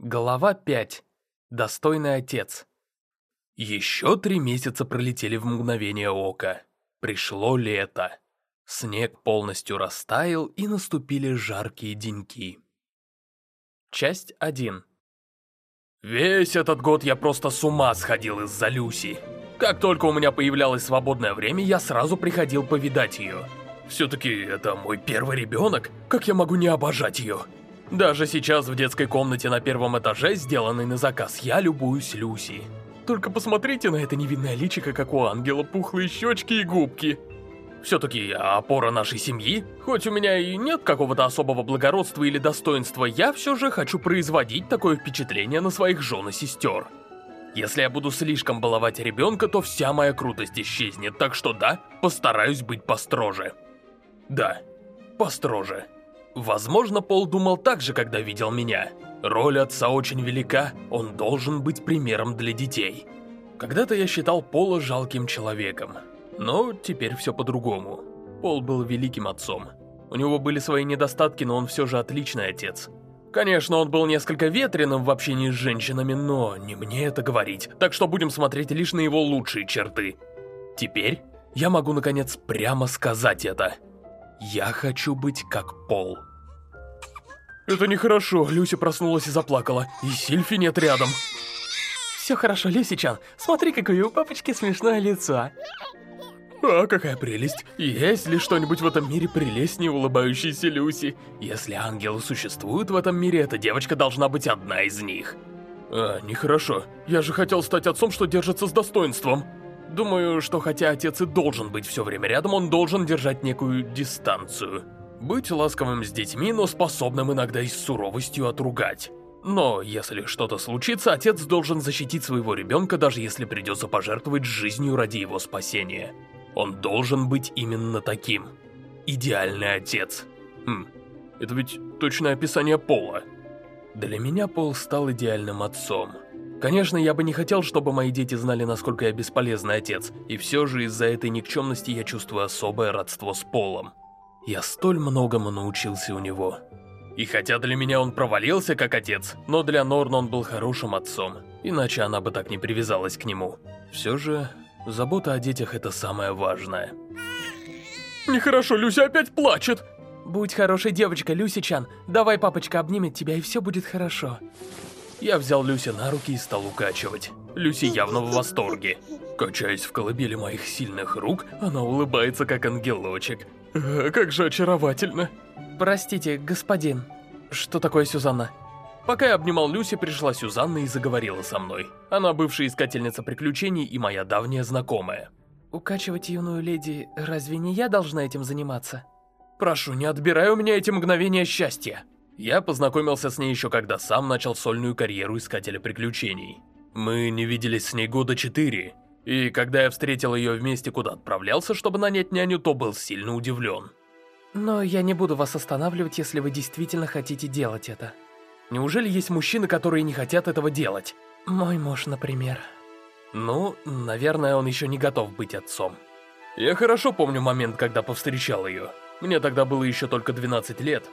Глава 5. Достойный отец. Еще три месяца пролетели в мгновение ока. Пришло лето. Снег полностью растаял, и наступили жаркие деньки. Часть 1. Весь этот год я просто с ума сходил из-за Люси. Как только у меня появлялось свободное время, я сразу приходил повидать ее. Все-таки это мой первый ребенок, как я могу не обожать ее? Даже сейчас в детской комнате на первом этаже, сделанной на заказ, я любуюсь Люси. Только посмотрите на это невинное личико, как у ангела, пухлые щечки и губки. Все-таки опора нашей семьи. Хоть у меня и нет какого-то особого благородства или достоинства, я все же хочу производить такое впечатление на своих жен и сестер. Если я буду слишком баловать ребенка, то вся моя крутость исчезнет, так что да, постараюсь быть построже. Да, построже. Возможно, Пол думал так же, когда видел меня. Роль отца очень велика, он должен быть примером для детей. Когда-то я считал Пола жалким человеком, но теперь все по-другому. Пол был великим отцом. У него были свои недостатки, но он все же отличный отец. Конечно, он был несколько ветреным в общении с женщинами, но не мне это говорить, так что будем смотреть лишь на его лучшие черты. Теперь я могу наконец прямо сказать это. Я хочу быть как Пол. Это нехорошо, Люся проснулась и заплакала, и Сильфи нет рядом. Все хорошо, Люси-чан, смотри, какое у папочки смешное лицо. А, какая прелесть. Есть ли что-нибудь в этом мире прелестнее улыбающейся Люси? Если ангелы существуют в этом мире, эта девочка должна быть одна из них. А, нехорошо. Я же хотел стать отцом, что держится с достоинством. Думаю, что хотя отец и должен быть все время рядом, он должен держать некую дистанцию. Быть ласковым с детьми, но способным иногда и с суровостью отругать. Но если что-то случится, отец должен защитить своего ребенка, даже если придется пожертвовать жизнью ради его спасения. Он должен быть именно таким. Идеальный отец. Хм, это ведь точное описание Пола. Для меня Пол стал идеальным отцом. Конечно, я бы не хотел, чтобы мои дети знали, насколько я бесполезный отец, и все же из-за этой никчемности я чувствую особое родство с Полом. Я столь многому научился у него. И хотя для меня он провалился как отец, но для Норн он был хорошим отцом, иначе она бы так не привязалась к нему. Все же, забота о детях это самое важное. Нехорошо, Люся опять плачет! Будь хорошей девочкой, Люси-чан. Давай папочка обнимет тебя, и все будет хорошо. Я взял Люси на руки и стал укачивать. Люси явно в восторге. Качаясь в колыбели моих сильных рук, она улыбается как ангелочек. Э, как же очаровательно. Простите, господин. Что такое Сюзанна? Пока я обнимал Люси, пришла Сюзанна и заговорила со мной. Она бывшая искательница приключений и моя давняя знакомая. Укачивать юную леди, разве не я должна этим заниматься? Прошу, не отбирай у меня эти мгновения счастья. Я познакомился с ней еще когда сам начал сольную карьеру искателя приключений. Мы не виделись с ней года четыре, и когда я встретил ее вместе, куда отправлялся, чтобы нанять няню, то был сильно удивлен. Но я не буду вас останавливать, если вы действительно хотите делать это. Неужели есть мужчины, которые не хотят этого делать? Мой муж, например. Ну, наверное, он еще не готов быть отцом. Я хорошо помню момент, когда повстречал ее. Мне тогда было еще только 12 лет.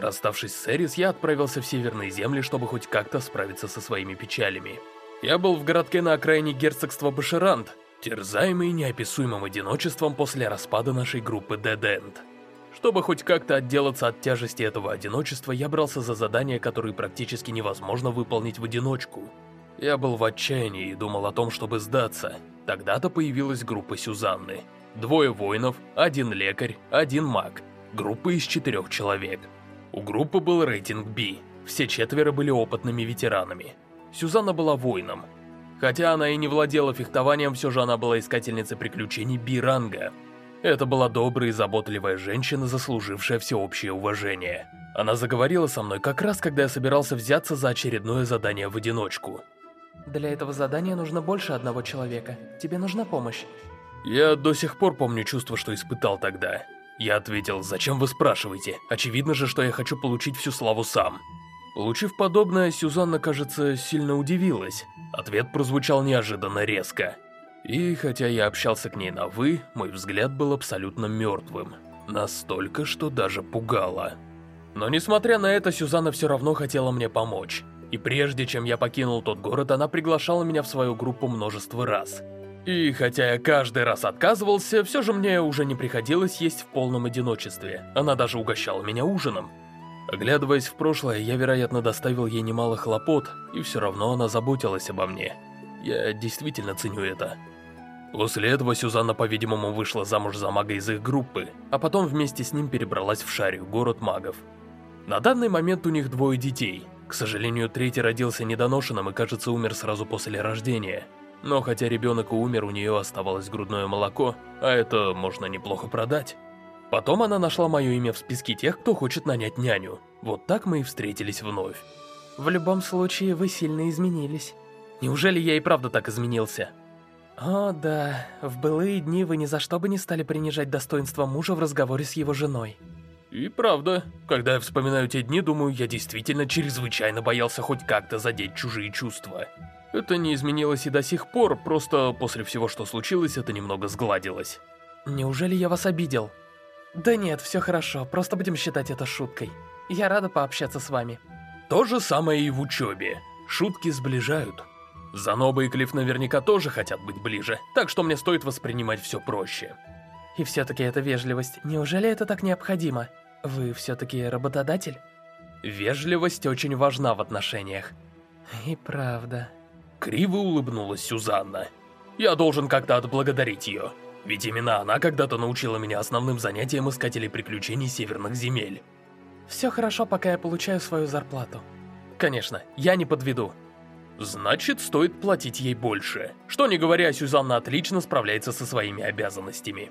Расставшись с Эрис, я отправился в Северные Земли, чтобы хоть как-то справиться со своими печалями. Я был в городке на окраине герцогства Башерант, терзаемый неописуемым одиночеством после распада нашей группы Dead End. Чтобы хоть как-то отделаться от тяжести этого одиночества, я брался за задания, которые практически невозможно выполнить в одиночку. Я был в отчаянии и думал о том, чтобы сдаться. Тогда-то появилась группа Сюзанны. Двое воинов, один лекарь, один маг. Группа из четырех человек. У группы был рейтинг B. Все четверо были опытными ветеранами. Сюзанна была воином. Хотя она и не владела фехтованием, все же она была искательницей приключений Биранга. Это была добрая и заботливая женщина, заслужившая всеобщее уважение. Она заговорила со мной как раз, когда я собирался взяться за очередное задание в одиночку. Для этого задания нужно больше одного человека. Тебе нужна помощь. Я до сих пор помню чувство, что испытал тогда. Я ответил, зачем вы спрашиваете? Очевидно же, что я хочу получить всю славу сам. Получив подобное, Сюзанна, кажется, сильно удивилась. Ответ прозвучал неожиданно резко. И хотя я общался к ней на «вы», мой взгляд был абсолютно мертвым. Настолько, что даже пугало. Но несмотря на это, Сюзанна все равно хотела мне помочь. И прежде чем я покинул тот город, она приглашала меня в свою группу множество раз. И хотя я каждый раз отказывался, все же мне уже не приходилось есть в полном одиночестве. Она даже угощала меня ужином. Оглядываясь в прошлое, я, вероятно, доставил ей немало хлопот, и все равно она заботилась обо мне. Я действительно ценю это. После этого Сюзанна, по-видимому, вышла замуж за мага из их группы, а потом вместе с ним перебралась в Шарию, город магов. На данный момент у них двое детей. К сожалению, третий родился недоношенным и, кажется, умер сразу после рождения. Но хотя ребенок умер, у нее оставалось грудное молоко, а это можно неплохо продать. Потом она нашла мое имя в списке тех, кто хочет нанять няню. Вот так мы и встретились вновь. В любом случае, вы сильно изменились. Неужели я и правда так изменился? О, да. В былые дни вы ни за что бы не стали принижать достоинство мужа в разговоре с его женой. И правда, когда я вспоминаю те дни, думаю, я действительно чрезвычайно боялся хоть как-то задеть чужие чувства. Это не изменилось и до сих пор, просто после всего, что случилось, это немного сгладилось. Неужели я вас обидел? Да нет, все хорошо, просто будем считать это шуткой. Я рада пообщаться с вами. То же самое и в учебе. Шутки сближают. Заноба и Клифф наверняка тоже хотят быть ближе, так что мне стоит воспринимать все проще. И все-таки это вежливость. Неужели это так необходимо? Вы все-таки работодатель? Вежливость очень важна в отношениях. И правда. Криво улыбнулась Сюзанна. Я должен как-то отблагодарить ее. Ведь именно она когда-то научила меня основным занятиям искателей приключений северных земель. Все хорошо, пока я получаю свою зарплату. Конечно, я не подведу. Значит, стоит платить ей больше. Что не говоря, Сюзанна отлично справляется со своими обязанностями.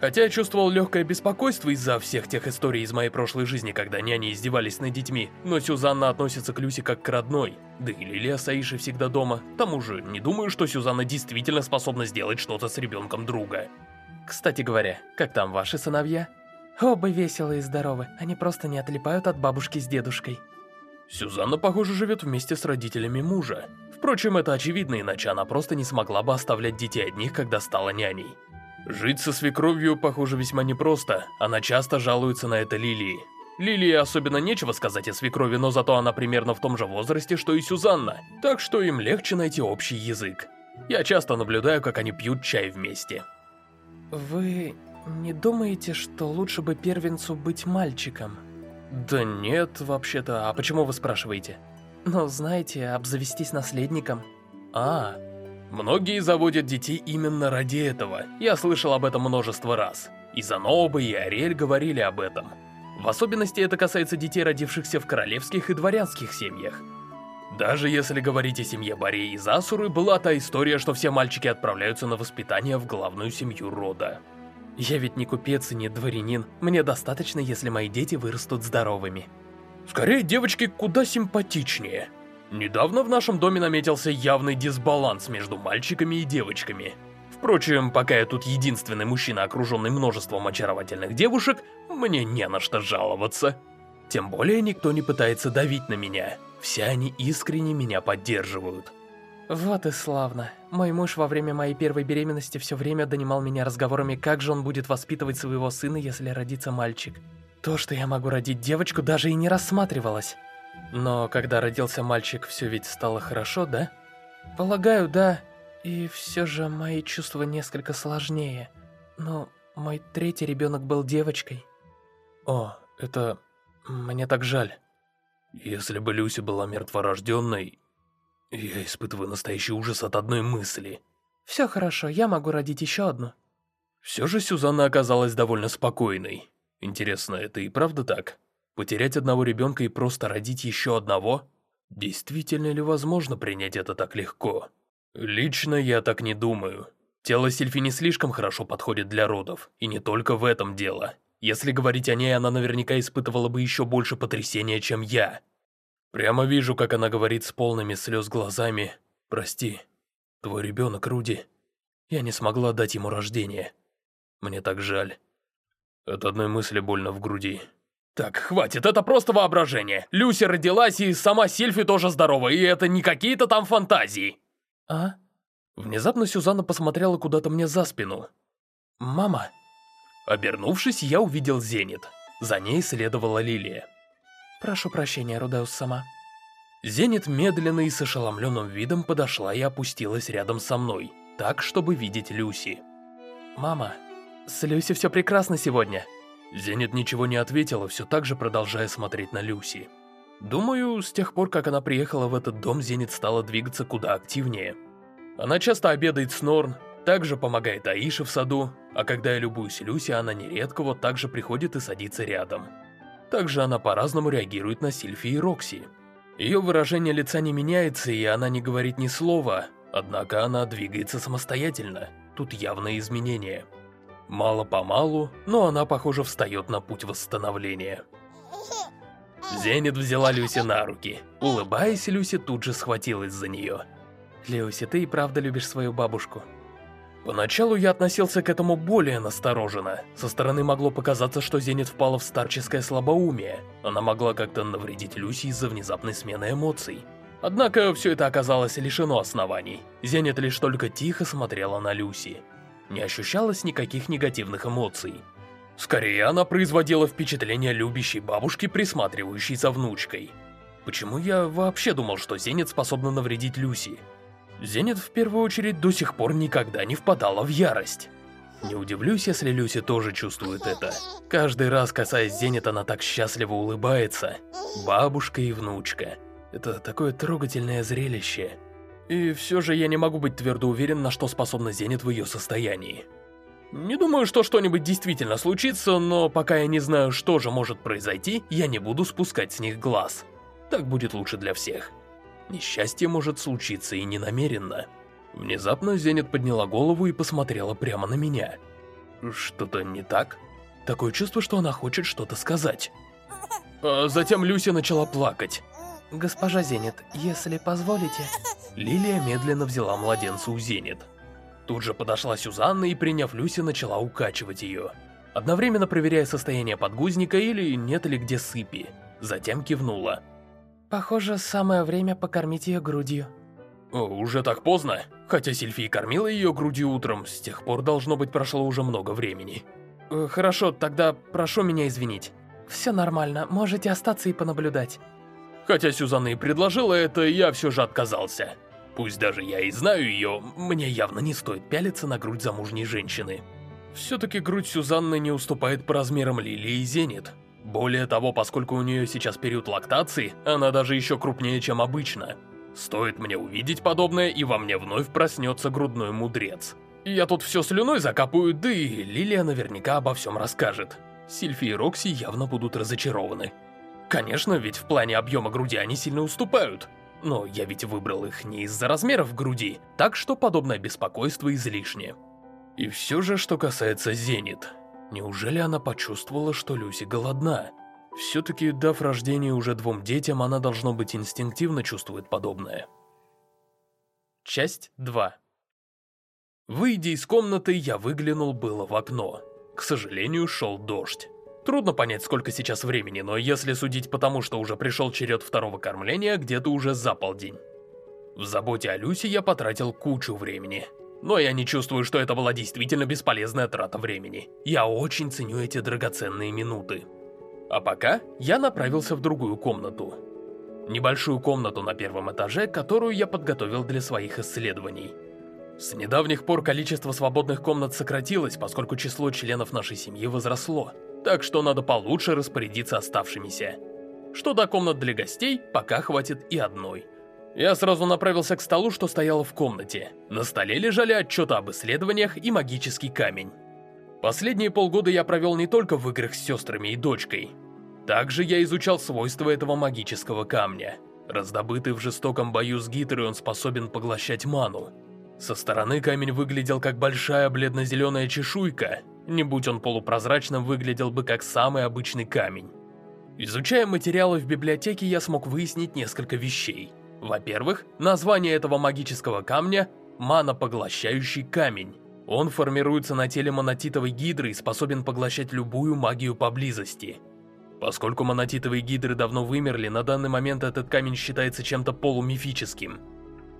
Хотя я чувствовал легкое беспокойство из-за всех тех историй из моей прошлой жизни, когда няни издевались над детьми, но Сюзанна относится к Люси как к родной. Да и Лилия с Аишей всегда дома. К тому же, не думаю, что Сюзанна действительно способна сделать что-то с ребенком друга. Кстати говоря, как там ваши сыновья? Оба веселые и здоровы, они просто не отлипают от бабушки с дедушкой. Сюзанна, похоже, живет вместе с родителями мужа. Впрочем, это очевидно, иначе она просто не смогла бы оставлять детей одних, когда стала няней. Жить со свекровью, похоже, весьма непросто. Она часто жалуется на это Лилии. Лилии особенно нечего сказать о свекрови, но зато она примерно в том же возрасте, что и Сюзанна, так что им легче найти общий язык. Я часто наблюдаю, как они пьют чай вместе. Вы не думаете, что лучше бы первенцу быть мальчиком? Да нет, вообще-то. А почему вы спрашиваете? Ну, знаете, обзавестись наследником. А, Многие заводят детей именно ради этого. Я слышал об этом множество раз. И Заноба, и Ариэль говорили об этом. В особенности это касается детей, родившихся в королевских и дворянских семьях. Даже если говорить о семье Барей и Засуры, была та история, что все мальчики отправляются на воспитание в главную семью рода. Я ведь не купец и не дворянин. Мне достаточно, если мои дети вырастут здоровыми. Скорее, девочки куда симпатичнее. Недавно в нашем доме наметился явный дисбаланс между мальчиками и девочками. Впрочем, пока я тут единственный мужчина, окруженный множеством очаровательных девушек, мне не на что жаловаться. Тем более никто не пытается давить на меня. Все они искренне меня поддерживают. Вот и славно. Мой муж во время моей первой беременности все время донимал меня разговорами, как же он будет воспитывать своего сына, если родится мальчик. То, что я могу родить девочку, даже и не рассматривалось. Но когда родился мальчик, все ведь стало хорошо, да? Полагаю, да. И все же мои чувства несколько сложнее. Но мой третий ребенок был девочкой. О, это... мне так жаль. Если бы Люси была мертворожденной, я испытываю настоящий ужас от одной мысли. Все хорошо, я могу родить еще одну. Все же Сюзанна оказалась довольно спокойной. Интересно, это и правда так? Потерять одного ребенка и просто родить еще одного? Действительно ли возможно принять это так легко? Лично я так не думаю. Тело Сильфи не слишком хорошо подходит для родов, и не только в этом дело. Если говорить о ней, она наверняка испытывала бы еще больше потрясения, чем я. Прямо вижу, как она говорит с полными слез глазами. «Прости, твой ребенок, Руди. Я не смогла дать ему рождение. Мне так жаль. От одной мысли больно в груди. Так, хватит, это просто воображение. Люси родилась, и сама Сильфи тоже здорова, и это не какие-то там фантазии. А? Внезапно Сюзанна посмотрела куда-то мне за спину. «Мама». Обернувшись, я увидел Зенит. За ней следовала Лилия. «Прошу прощения, Рудеус сама». Зенит медленно и с ошеломленным видом подошла и опустилась рядом со мной, так, чтобы видеть Люси. «Мама, с Люси все прекрасно сегодня». Зенит ничего не ответила, все так же продолжая смотреть на Люси. Думаю, с тех пор, как она приехала в этот дом, Зенит стала двигаться куда активнее. Она часто обедает с Норн, также помогает Аише в саду, а когда я любуюсь Люси, она нередко вот так же приходит и садится рядом. Также она по-разному реагирует на Сильфи и Рокси. Ее выражение лица не меняется, и она не говорит ни слова, однако она двигается самостоятельно. Тут явные изменения. Мало-помалу, но она, похоже, встает на путь восстановления. Зенит взяла Люси на руки. Улыбаясь, Люси тут же схватилась за нее. «Люси, ты и правда любишь свою бабушку?» Поначалу я относился к этому более настороженно. Со стороны могло показаться, что Зенит впала в старческое слабоумие. Она могла как-то навредить Люси из-за внезапной смены эмоций. Однако все это оказалось лишено оснований. Зенит лишь только тихо смотрела на Люси. Не ощущалось никаких негативных эмоций. Скорее, она производила впечатление любящей бабушки, присматривающей за внучкой. Почему я вообще думал, что Зенит способна навредить Люси? Зенит в первую очередь до сих пор никогда не впадала в ярость. Не удивлюсь, если Люси тоже чувствует это. Каждый раз, касаясь Зенит, она так счастливо улыбается. Бабушка и внучка. Это такое трогательное зрелище. И все же я не могу быть твердо уверен, на что способна Зенит в ее состоянии. Не думаю, что что-нибудь действительно случится, но пока я не знаю, что же может произойти, я не буду спускать с них глаз. Так будет лучше для всех. Несчастье может случиться и ненамеренно. Внезапно Зенит подняла голову и посмотрела прямо на меня. Что-то не так? Такое чувство, что она хочет что-то сказать. А затем Люся начала плакать. «Госпожа Зенит, если позволите...» Лилия медленно взяла младенца у Зенит. Тут же подошла Сюзанна и, приняв Люси, начала укачивать ее. Одновременно проверяя состояние подгузника или нет ли где сыпи. Затем кивнула. Похоже, самое время покормить ее грудью. О, уже так поздно? Хотя Сильфи кормила ее грудью утром, с тех пор должно быть прошло уже много времени. Э, хорошо, тогда прошу меня извинить. Все нормально, можете остаться и понаблюдать. Хотя Сюзанна и предложила это, я все же отказался. Пусть даже я и знаю ее, мне явно не стоит пялиться на грудь замужней женщины. Все-таки грудь Сюзанны не уступает по размерам Лилии и Зенит. Более того, поскольку у нее сейчас период лактации, она даже еще крупнее, чем обычно. Стоит мне увидеть подобное, и во мне вновь проснется грудной мудрец. Я тут все слюной закапаю, да и Лилия наверняка обо всем расскажет. Сильфи и Рокси явно будут разочарованы. Конечно, ведь в плане объема груди они сильно уступают. Но я ведь выбрал их не из-за размеров груди, так что подобное беспокойство излишне. И все же, что касается Зенит. Неужели она почувствовала, что Люси голодна? Все-таки, дав рождение уже двум детям, она, должно быть, инстинктивно чувствует подобное. Часть 2 Выйдя из комнаты, я выглянул было в окно. К сожалению, шел дождь. Трудно понять, сколько сейчас времени, но если судить по тому, что уже пришел черед второго кормления, где-то уже за полдень. В заботе о Люси я потратил кучу времени. Но я не чувствую, что это была действительно бесполезная трата времени. Я очень ценю эти драгоценные минуты. А пока я направился в другую комнату. Небольшую комнату на первом этаже, которую я подготовил для своих исследований. С недавних пор количество свободных комнат сократилось, поскольку число членов нашей семьи возросло. Так что надо получше распорядиться оставшимися. Что до комнат для гостей, пока хватит и одной – я сразу направился к столу, что стояло в комнате. На столе лежали отчеты об исследованиях и магический камень. Последние полгода я провел не только в играх с сестрами и дочкой. Также я изучал свойства этого магического камня. Раздобытый в жестоком бою с Гитрой, он способен поглощать ману. Со стороны камень выглядел как большая бледно-зеленая чешуйка. Не будь он полупрозрачным, выглядел бы как самый обычный камень. Изучая материалы в библиотеке, я смог выяснить несколько вещей. Во-первых, название этого магического камня – манопоглощающий камень. Он формируется на теле монотитовой гидры и способен поглощать любую магию поблизости. Поскольку монотитовые гидры давно вымерли, на данный момент этот камень считается чем-то полумифическим.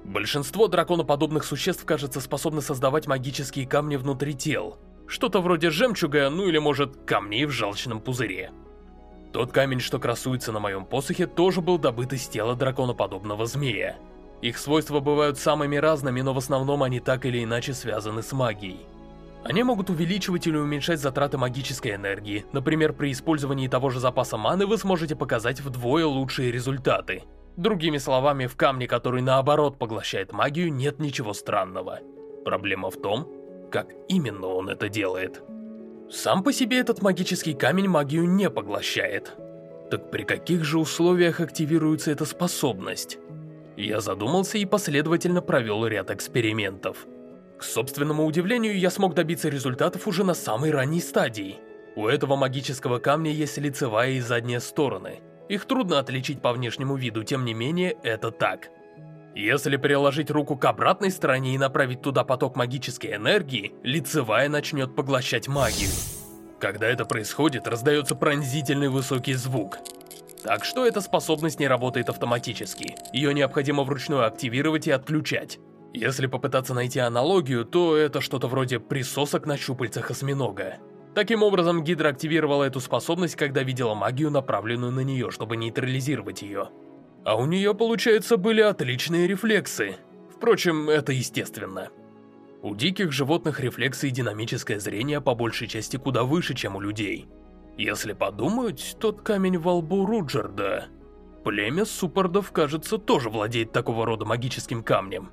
Большинство драконоподобных существ, кажется, способны создавать магические камни внутри тел. Что-то вроде жемчуга, ну или может камней в желчном пузыре. Тот камень, что красуется на моем посохе, тоже был добыт из тела драконоподобного змея. Их свойства бывают самыми разными, но в основном они так или иначе связаны с магией. Они могут увеличивать или уменьшать затраты магической энергии. Например, при использовании того же запаса маны вы сможете показать вдвое лучшие результаты. Другими словами, в камне, который наоборот поглощает магию, нет ничего странного. Проблема в том, как именно он это делает. Сам по себе этот магический камень магию не поглощает. Так при каких же условиях активируется эта способность? Я задумался и последовательно провел ряд экспериментов. К собственному удивлению, я смог добиться результатов уже на самой ранней стадии. У этого магического камня есть лицевая и задняя стороны. Их трудно отличить по внешнему виду, тем не менее, это так. Если приложить руку к обратной стороне и направить туда поток магической энергии, лицевая начнет поглощать магию. Когда это происходит, раздается пронзительный высокий звук. Так что эта способность не работает автоматически. Ее необходимо вручную активировать и отключать. Если попытаться найти аналогию, то это что-то вроде присосок на щупальцах осьминога. Таким образом, Гидра активировала эту способность, когда видела магию, направленную на нее, чтобы нейтрализировать ее. А у нее, получается, были отличные рефлексы. Впрочем, это естественно. У диких животных рефлексы и динамическое зрение по большей части куда выше, чем у людей. Если подумать, тот камень во лбу Руджерда... Племя суппордов, кажется, тоже владеет такого рода магическим камнем.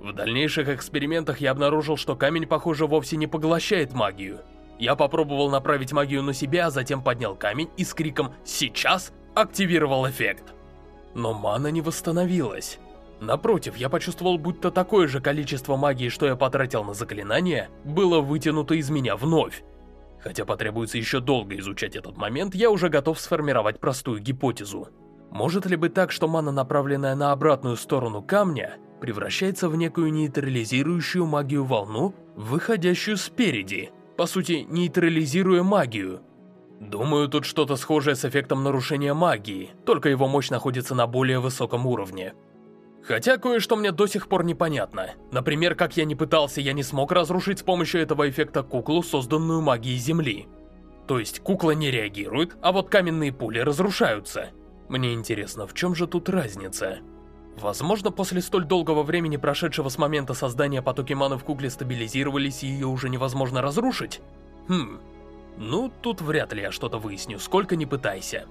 В дальнейших экспериментах я обнаружил, что камень, похоже, вовсе не поглощает магию. Я попробовал направить магию на себя, а затем поднял камень и с криком «Сейчас!» активировал эффект. Но мана не восстановилась. Напротив, я почувствовал, будто такое же количество магии, что я потратил на заклинание, было вытянуто из меня вновь. Хотя потребуется еще долго изучать этот момент, я уже готов сформировать простую гипотезу. Может ли быть так, что мана, направленная на обратную сторону камня, превращается в некую нейтрализирующую магию волну, выходящую спереди, по сути, нейтрализируя магию. Думаю, тут что-то схожее с эффектом нарушения магии, только его мощь находится на более высоком уровне. Хотя кое-что мне до сих пор непонятно. Например, как я не пытался, я не смог разрушить с помощью этого эффекта куклу, созданную магией Земли. То есть кукла не реагирует, а вот каменные пули разрушаются. Мне интересно, в чем же тут разница? Возможно, после столь долгого времени, прошедшего с момента создания потоки маны в кукле стабилизировались и ее уже невозможно разрушить? Хм, ну тут вряд ли я что-то выясню, сколько ни пытайся.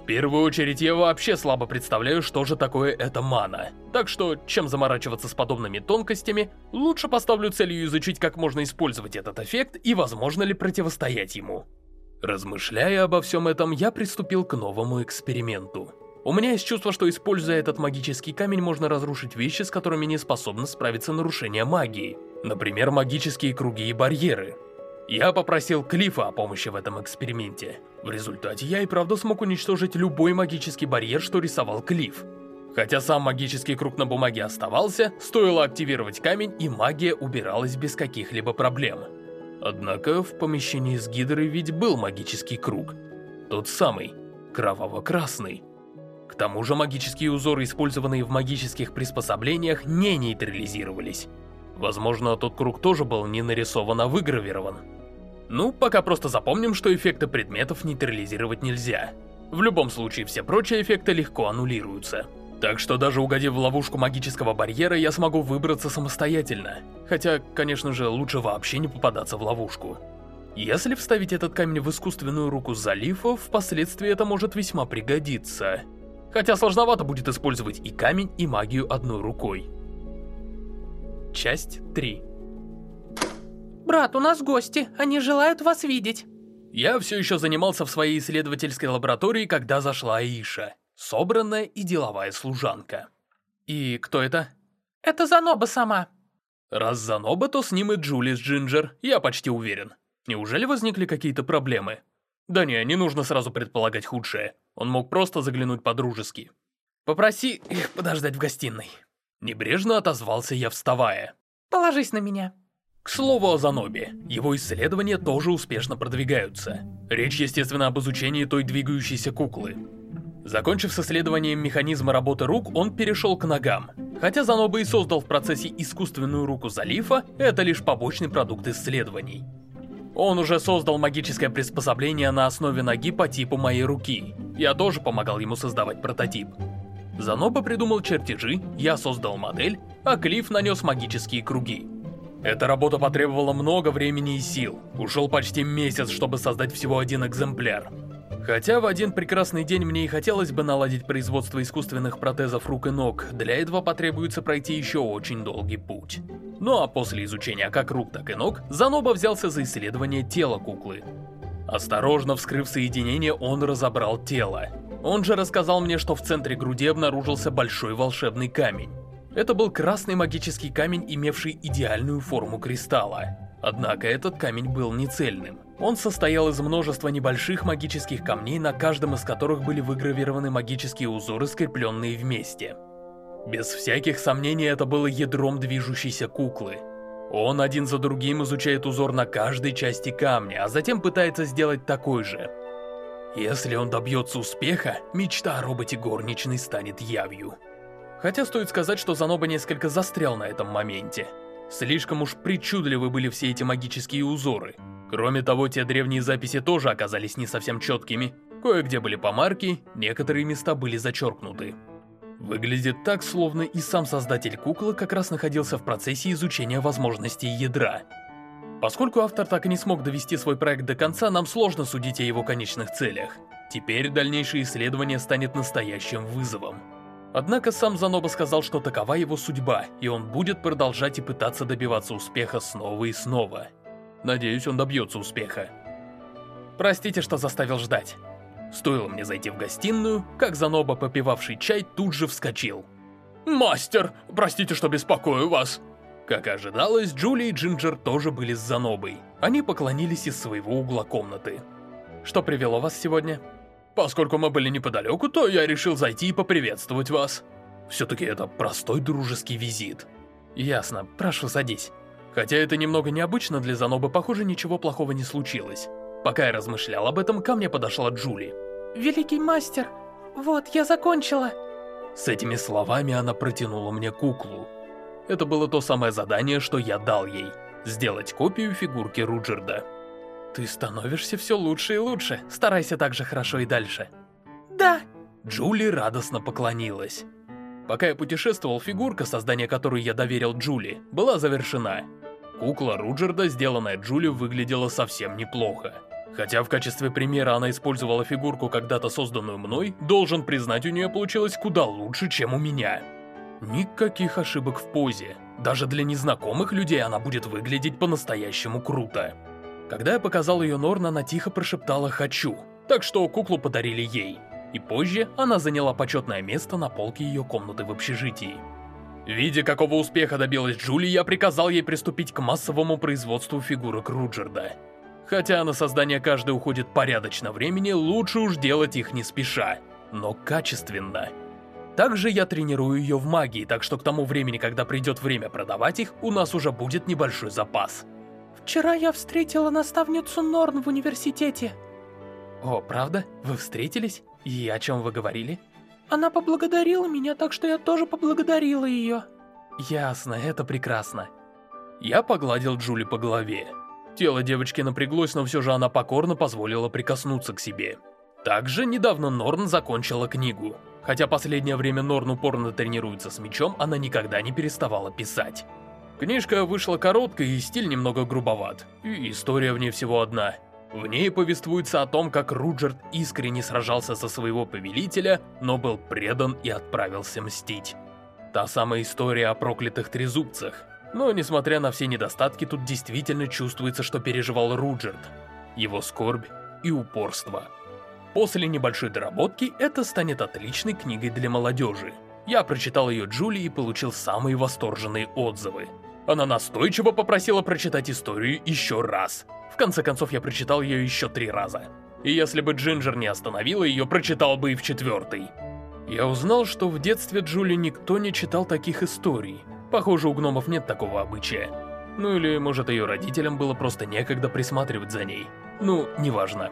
В первую очередь, я вообще слабо представляю, что же такое эта мана. Так что, чем заморачиваться с подобными тонкостями, лучше поставлю целью изучить, как можно использовать этот эффект и возможно ли противостоять ему. Размышляя обо всем этом, я приступил к новому эксперименту. У меня есть чувство, что используя этот магический камень, можно разрушить вещи, с которыми не способно справиться нарушение магии. Например, магические круги и барьеры. Я попросил Клифа о помощи в этом эксперименте. В результате я и правда смог уничтожить любой магический барьер, что рисовал Клифф. Хотя сам магический круг на бумаге оставался, стоило активировать камень, и магия убиралась без каких-либо проблем. Однако в помещении с Гидрой ведь был магический круг. Тот самый, кроваво-красный. К тому же магические узоры, использованные в магических приспособлениях, не нейтрализировались. Возможно, тот круг тоже был не нарисован, а выгравирован. Ну, пока просто запомним, что эффекты предметов нейтрализировать нельзя. В любом случае, все прочие эффекты легко аннулируются. Так что даже угодив в ловушку магического барьера, я смогу выбраться самостоятельно. Хотя, конечно же, лучше вообще не попадаться в ловушку. Если вставить этот камень в искусственную руку залифа, впоследствии это может весьма пригодиться. Хотя сложновато будет использовать и камень, и магию одной рукой. Часть 3 «Брат, у нас гости, они желают вас видеть». Я все еще занимался в своей исследовательской лаборатории, когда зашла Аиша, собранная и деловая служанка. И кто это? Это Заноба сама. Раз Заноба, то с ним и Джулис Джинджер, я почти уверен. Неужели возникли какие-то проблемы? Да не, не нужно сразу предполагать худшее. Он мог просто заглянуть по-дружески. Попроси их подождать в гостиной. Небрежно отозвался я, вставая. Положись на меня. К слову о Занобе, его исследования тоже успешно продвигаются. Речь, естественно, об изучении той двигающейся куклы. Закончив с исследованием механизма работы рук, он перешел к ногам. Хотя Заноба и создал в процессе искусственную руку Залифа, это лишь побочный продукт исследований. Он уже создал магическое приспособление на основе ноги по типу моей руки. Я тоже помогал ему создавать прототип. Заноба придумал чертежи, я создал модель, а Клифф нанес магические круги. Эта работа потребовала много времени и сил. Ушел почти месяц, чтобы создать всего один экземпляр. Хотя в один прекрасный день мне и хотелось бы наладить производство искусственных протезов рук и ног, для этого потребуется пройти еще очень долгий путь. Ну а после изучения как рук, так и ног, Заноба взялся за исследование тела куклы. Осторожно вскрыв соединение, он разобрал тело. Он же рассказал мне, что в центре груди обнаружился большой волшебный камень. Это был красный магический камень, имевший идеальную форму кристалла. Однако этот камень был нецельным. Он состоял из множества небольших магических камней, на каждом из которых были выгравированы магические узоры, скрепленные вместе. Без всяких сомнений это было ядром движущейся куклы. Он один за другим изучает узор на каждой части камня, а затем пытается сделать такой же. Если он добьется успеха, мечта о роботе горничной станет явью. Хотя стоит сказать, что Заноба несколько застрял на этом моменте. Слишком уж причудливы были все эти магические узоры. Кроме того, те древние записи тоже оказались не совсем четкими. Кое-где были помарки, некоторые места были зачеркнуты. Выглядит так, словно и сам создатель куклы как раз находился в процессе изучения возможностей ядра. Поскольку автор так и не смог довести свой проект до конца, нам сложно судить о его конечных целях. Теперь дальнейшее исследование станет настоящим вызовом. Однако сам Заноба сказал, что такова его судьба, и он будет продолжать и пытаться добиваться успеха снова и снова. Надеюсь, он добьется успеха. Простите, что заставил ждать. Стоило мне зайти в гостиную, как Заноба, попивавший чай, тут же вскочил. «Мастер, простите, что беспокою вас!» Как ожидалось, Джули и Джинджер тоже были с Занобой. Они поклонились из своего угла комнаты. «Что привело вас сегодня?» Поскольку мы были неподалеку, то я решил зайти и поприветствовать вас. Все-таки это простой дружеский визит. Ясно, прошу, садись. Хотя это немного необычно для Занобы, похоже, ничего плохого не случилось. Пока я размышлял об этом, ко мне подошла Джули. «Великий мастер, вот, я закончила». С этими словами она протянула мне куклу. Это было то самое задание, что я дал ей. Сделать копию фигурки Руджерда. Ты становишься все лучше и лучше. Старайся так же хорошо и дальше. Да. Джули радостно поклонилась. Пока я путешествовал, фигурка, создание которой я доверил Джули, была завершена. Кукла Руджерда, сделанная Джули, выглядела совсем неплохо. Хотя в качестве примера она использовала фигурку, когда-то созданную мной, должен признать, у нее получилось куда лучше, чем у меня. Никаких ошибок в позе. Даже для незнакомых людей она будет выглядеть по-настоящему круто. Когда я показал ее Норн, она тихо прошептала «хочу», так что куклу подарили ей. И позже она заняла почетное место на полке ее комнаты в общежитии. Видя, какого успеха добилась Джули, я приказал ей приступить к массовому производству фигурок Руджерда. Хотя на создание каждой уходит порядочно времени, лучше уж делать их не спеша, но качественно. Также я тренирую ее в магии, так что к тому времени, когда придет время продавать их, у нас уже будет небольшой запас. Вчера я встретила наставницу Норн в университете. О, правда? Вы встретились? И о чем вы говорили? Она поблагодарила меня, так что я тоже поблагодарила ее. Ясно, это прекрасно. Я погладил Джули по голове. Тело девочки напряглось, но все же она покорно позволила прикоснуться к себе. Также недавно Норн закончила книгу. Хотя последнее время Норн упорно тренируется с мечом, она никогда не переставала писать. Книжка вышла короткой и стиль немного грубоват, и история в ней всего одна. В ней повествуется о том, как Руджерт искренне сражался за своего повелителя, но был предан и отправился мстить. Та самая история о проклятых трезубцах. Но, несмотря на все недостатки, тут действительно чувствуется, что переживал Руджерт. Его скорбь и упорство. После небольшой доработки это станет отличной книгой для молодежи. Я прочитал ее Джули и получил самые восторженные отзывы. Она настойчиво попросила прочитать историю еще раз. В конце концов, я прочитал ее еще три раза. И если бы Джинджер не остановила ее, прочитал бы и в четвертый. Я узнал, что в детстве Джули никто не читал таких историй. Похоже, у гномов нет такого обычая. Ну или, может, ее родителям было просто некогда присматривать за ней. Ну, неважно.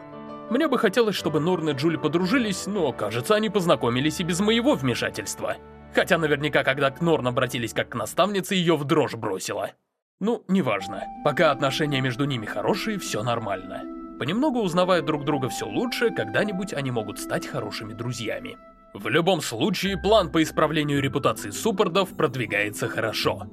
Мне бы хотелось, чтобы Норн и Джули подружились, но, кажется, они познакомились и без моего вмешательства. Хотя наверняка, когда к Норн обратились как к наставнице, ее в дрожь бросило. Ну, неважно. Пока отношения между ними хорошие, все нормально. Понемногу узнавая друг друга все лучше, когда-нибудь они могут стать хорошими друзьями. В любом случае, план по исправлению репутации суппордов продвигается хорошо.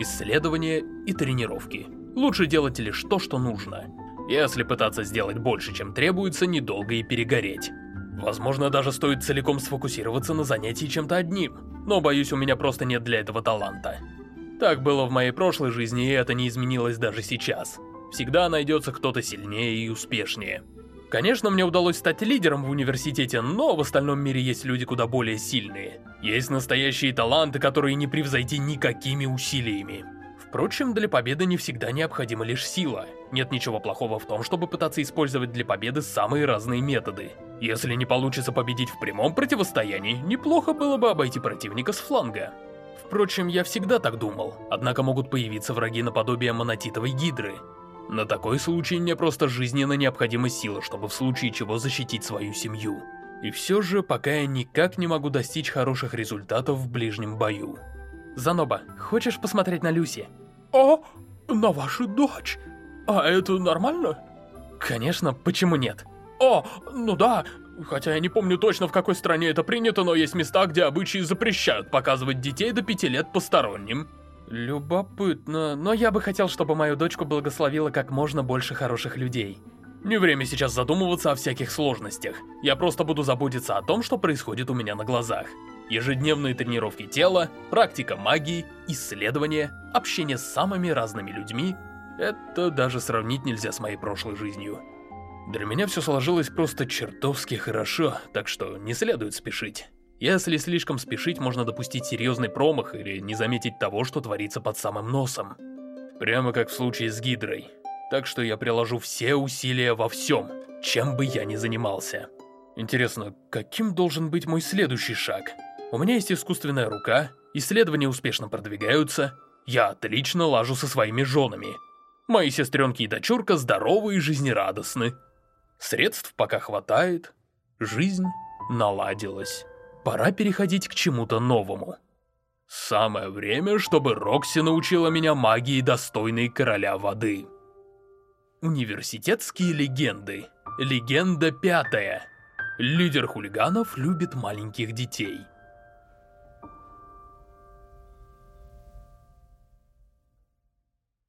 Исследования и тренировки. Лучше делать лишь то, что нужно. Если пытаться сделать больше, чем требуется, недолго и перегореть. Возможно, даже стоит целиком сфокусироваться на занятии чем-то одним, но боюсь, у меня просто нет для этого таланта. Так было в моей прошлой жизни, и это не изменилось даже сейчас. Всегда найдется кто-то сильнее и успешнее. Конечно, мне удалось стать лидером в университете, но в остальном мире есть люди куда более сильные. Есть настоящие таланты, которые не превзойти никакими усилиями. Впрочем, для победы не всегда необходима лишь сила. Нет ничего плохого в том, чтобы пытаться использовать для победы самые разные методы. Если не получится победить в прямом противостоянии, неплохо было бы обойти противника с фланга. Впрочем, я всегда так думал, однако могут появиться враги наподобие монотитовой гидры. На такой случай мне просто жизненно необходима сила, чтобы в случае чего защитить свою семью. И все же, пока я никак не могу достичь хороших результатов в ближнем бою. Заноба, хочешь посмотреть на Люси? О, на вашу дочь? А это нормально? Конечно, почему нет? О, ну да, хотя я не помню точно в какой стране это принято, но есть места, где обычаи запрещают показывать детей до пяти лет посторонним. Любопытно, но я бы хотел, чтобы мою дочку благословило как можно больше хороших людей. Не время сейчас задумываться о всяких сложностях. Я просто буду заботиться о том, что происходит у меня на глазах. Ежедневные тренировки тела, практика магии, исследования, общение с самыми разными людьми — это даже сравнить нельзя с моей прошлой жизнью. Для меня все сложилось просто чертовски хорошо, так что не следует спешить. Если слишком спешить, можно допустить серьезный промах или не заметить того, что творится под самым носом. Прямо как в случае с Гидрой. Так что я приложу все усилия во всем, чем бы я ни занимался. Интересно, каким должен быть мой следующий шаг? У меня есть искусственная рука, исследования успешно продвигаются, я отлично лажу со своими женами. Мои сестренки и дочурка здоровы и жизнерадостны. Средств пока хватает, жизнь наладилась. Пора переходить к чему-то новому. Самое время, чтобы Рокси научила меня магии, достойной короля воды. Университетские легенды. Легенда пятая. Лидер хулиганов любит маленьких детей.